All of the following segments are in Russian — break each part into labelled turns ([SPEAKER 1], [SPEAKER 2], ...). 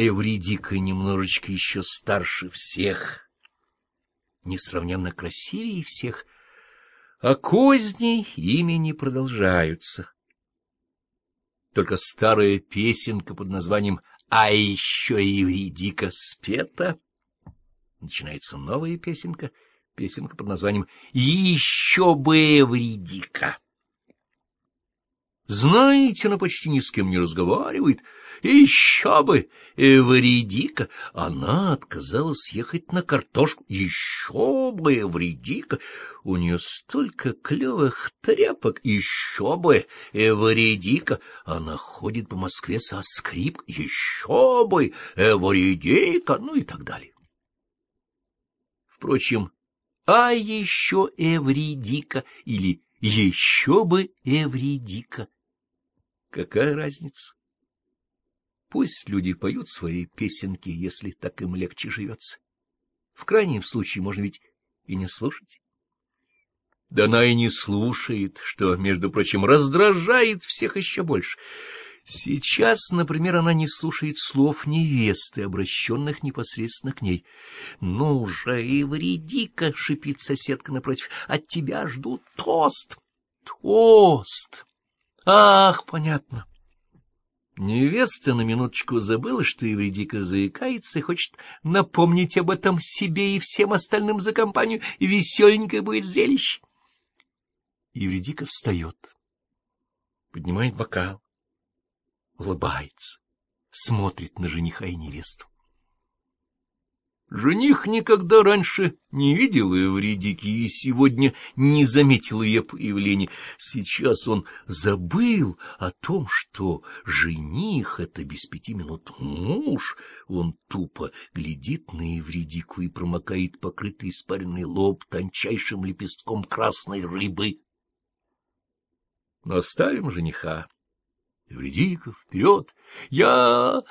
[SPEAKER 1] Эвридика немножечко еще старше всех, несравненно красивее всех, а козни ими не продолжаются. Только старая песенка под названием «А еще Эвридика спета» начинается новая песенка, песенка под названием «Еще бы Эвридика». Знаете, она почти ни с кем не разговаривает. Еще бы, Эвредика, она отказалась ехать на картошку. Еще бы, Эвредика, у нее столько клевых тряпок. Еще бы, Эвредика, она ходит по Москве со скрипкой. Еще бы, Эвредика, ну и так далее. Впрочем, а еще Эвредика или еще бы Эвредика. Какая разница? Пусть люди поют свои песенки, если так им легче живется. В крайнем случае можно ведь и не слушать. Да она и не слушает, что, между прочим, раздражает всех еще больше. Сейчас, например, она не слушает слов невесты, обращенных непосредственно к ней. — Ну же, и вреди-ка, — шипит соседка напротив, — от тебя ждут тост. Тост! Ах, понятно. Невеста на минуточку забыла, что Евредика заикается и хочет напомнить об этом себе и всем остальным за компанию, веселенькое будет зрелище. Евредика встает, поднимает бокал, улыбается, смотрит на жениха и невесту. Жених никогда раньше не видел Эвредики и сегодня не заметил ее появления. Сейчас он забыл о том, что жених — это без пяти минут муж. Он тупо глядит на Евредику и промокает покрытый испаренный лоб тончайшим лепестком красной рыбы. Но оставим жениха. Евредика, вперед! Я...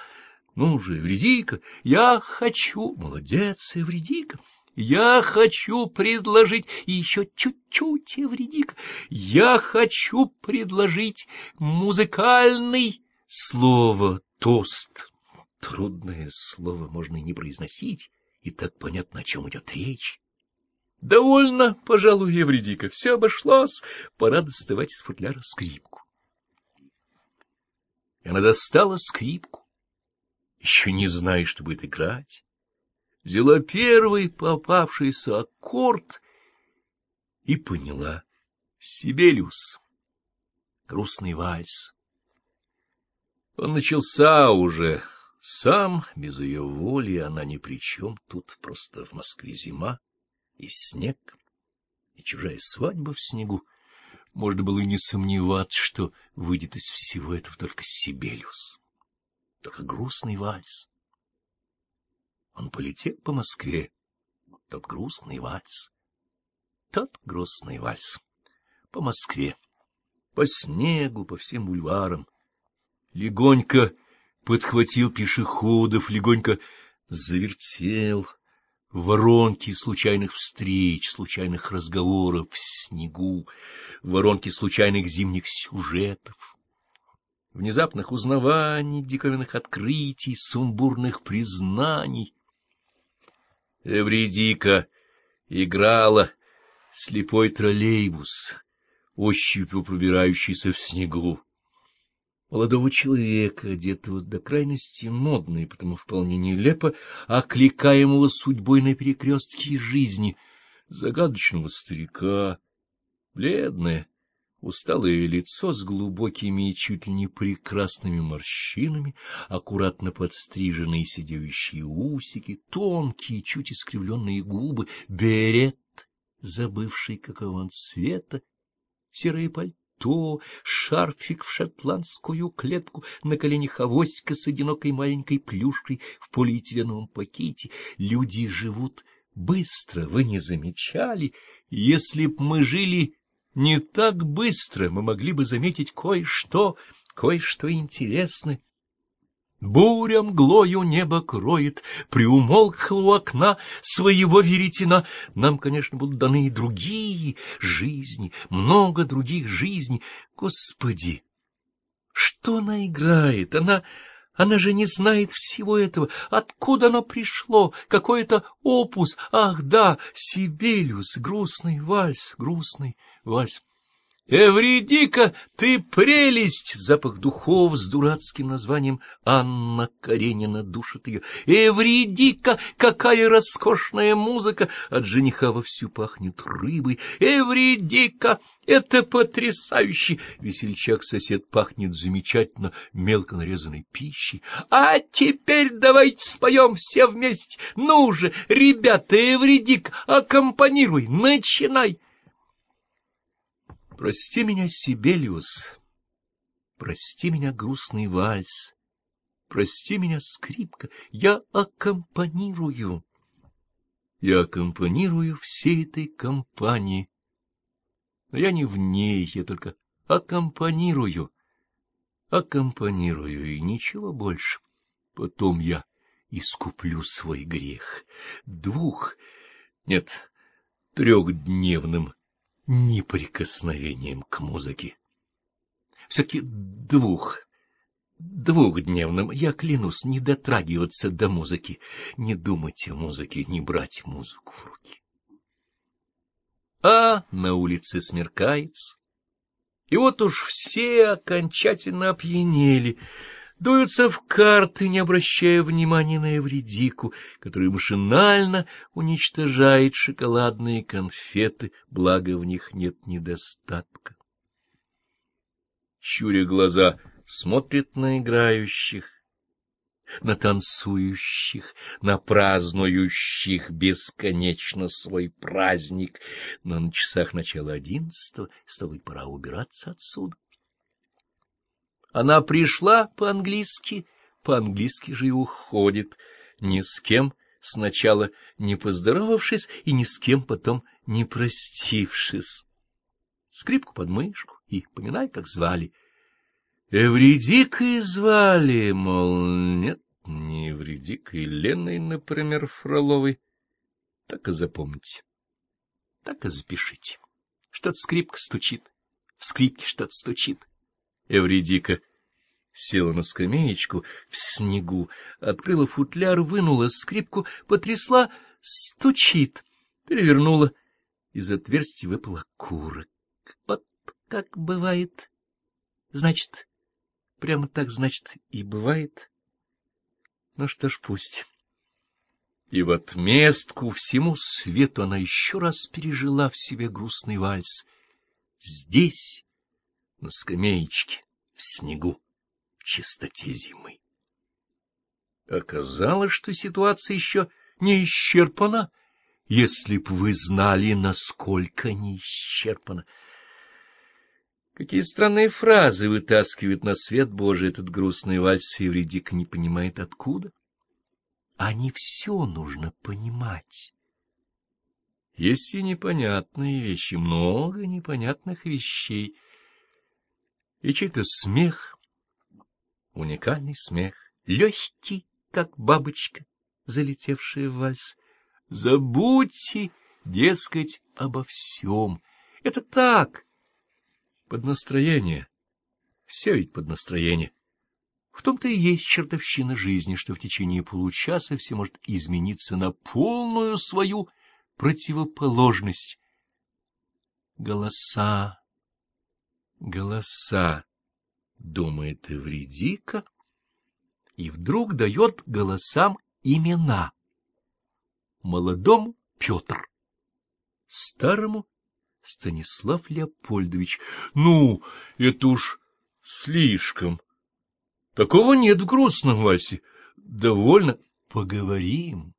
[SPEAKER 1] Ну же, Эвредика, я хочу... Молодец, Эвредика. Я хочу предложить... еще чуть-чуть, Эвредика. Я хочу предложить музыкальный... Слово «тост». Трудное слово можно и не произносить, и так понятно, о чем идет речь. Довольно, пожалуй, Евредика, все обошлось, пора доставать из футляра скрипку. И она достала скрипку еще не зная, что будет играть, взяла первый попавшийся аккорд и поняла — Сибелиус, грустный вальс. Он начался уже сам, без ее воли, она ни при чем, тут просто в Москве зима и снег, и чужая свадьба в снегу. Можно было и не сомневаться, что выйдет из всего этого только Сибелиус только грустный вальс. Он полетел по Москве, тот грустный вальс, тот грустный вальс, по Москве, по снегу, по всем бульварам. Легонько подхватил пешеходов, легонько завертел воронки случайных встреч, случайных разговоров в снегу, воронки случайных зимних сюжетов внезапных узнаваний, диковинных открытий, сумбурных признаний. Эвредика играла слепой троллейбус, ощупью пробирающийся в снегу. Молодого человека, одетого до крайности модно и потому вполне нелепо, окликаемого судьбой на перекрестке жизни, загадочного старика, бледное, Усталое лицо с глубокими и чуть ли не прекрасными морщинами, аккуратно подстриженные сидеющие усики, тонкие, чуть искривленные губы, берет, забывший, какого он цвета, серое пальто, шарфик в шотландскую клетку, на коленях авоська с одинокой маленькой плюшкой в полиэтиленовом пакете. Люди живут быстро, вы не замечали? Если б мы жили не так быстро мы могли бы заметить кое-что, кое-что интересное. Буря мглою небо кроет, приумолкла у окна своего веретена. Нам, конечно, будут даны и другие жизни, много других жизней. Господи! Что она играет? Она Она же не знает всего этого. Откуда оно пришло? Какой-то опус. Ах, да, Сибелиус, грустный вальс, грустный вальс. Эвридика, ты прелесть! Запах духов с дурацким названием Анна Каренина душит ее. Эвридика, какая роскошная музыка! От жениха вовсю пахнет рыбой. Эвридика, это потрясающе! Весельчак-сосед пахнет замечательно мелко нарезанной пищей. А теперь давайте споем все вместе. Ну же, ребята, Эвридик, аккомпанируй, начинай! Прости меня, Сибелиус, прости меня, грустный вальс, прости меня, скрипка, я аккомпанирую. Я аккомпанирую всей этой компании. Но я не в ней, я только аккомпанирую, аккомпанирую и ничего больше. Потом я искуплю свой грех. Двух, нет, трехдневным неприкосновением к музыке. Все-таки двух, двухдневным, я клянусь, не дотрагиваться до музыки, не думать о музыке, не брать музыку в руки. А на улице смеркается, и вот уж все окончательно опьянели, дуются в карты, не обращая внимания на Эвредику, которая машинально уничтожает шоколадные конфеты, благо в них нет недостатка. Щуря глаза, смотрит на играющих, на танцующих, на празднующих бесконечно свой праздник, но на часах начала одиннадцатого стало пора убираться отсюда. Она пришла по-английски, по-английски же и уходит, ни с кем сначала не поздоровавшись и ни с кем потом не простившись. Скрипку под мышку и поминай, как звали. Эвредикой звали, мол, нет, не Эвредикой, Леной, например, Фроловой. Так и запомните, так и запишите. Что-то скрипка стучит, в скрипке что-то стучит. Эвредика села на скамеечку в снегу, открыла футляр, вынула скрипку, потрясла, стучит, перевернула. Из отверстия выпал окурок. Вот как бывает. Значит, прямо так, значит, и бывает. Ну что ж, пусть. И в отместку всему свету она еще раз пережила в себе грустный вальс. Здесь, на скамеечке, в снегу чистоте зимы. Оказалось, что ситуация еще не исчерпана, если б вы знали, насколько не исчерпана. Какие странные фразы вытаскивает на свет Божий этот грустный вальс, и Вредик не понимает откуда. А не все нужно понимать. Есть и непонятные вещи, много непонятных вещей. И чей-то смех — уникальный смех, легкий, как бабочка, залетевшая в вальс. Забудьте, дескать, обо всем. Это так, под настроение. Все ведь под настроение. В том-то и есть чертовщина жизни, что в течение получаса все может измениться на полную свою противоположность. Голоса, голоса думает Эвредика, и вдруг дает голосам имена. Молодому Петр, старому Станислав Леопольдович. Ну, это уж слишком. Такого нет в грустном вальсе. Довольно. Поговорим.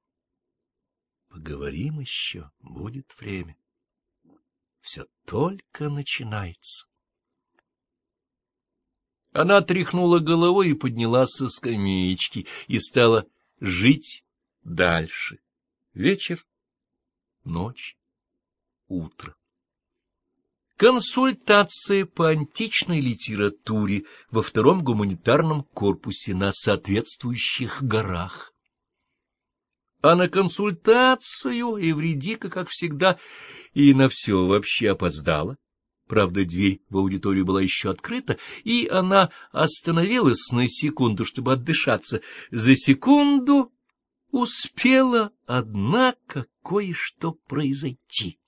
[SPEAKER 1] Поговорим еще. Будет время. Все только начинается. Она тряхнула головой и поднялась со скамеечки и стала жить дальше. Вечер, ночь, утро. Консультация по античной литературе во втором гуманитарном корпусе на соответствующих горах. А на консультацию Евредика, как всегда, и на все вообще опоздала Правда, дверь в аудиторию была еще открыта, и она остановилась на секунду, чтобы отдышаться. За секунду успела, однако, кое-что произойти.